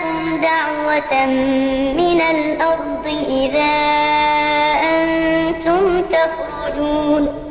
دَعَاكُمْ دَعْوَةً مِّنَ الْأَرْضِ إِذَا أَنتُمْ تَخْرُجُونَ.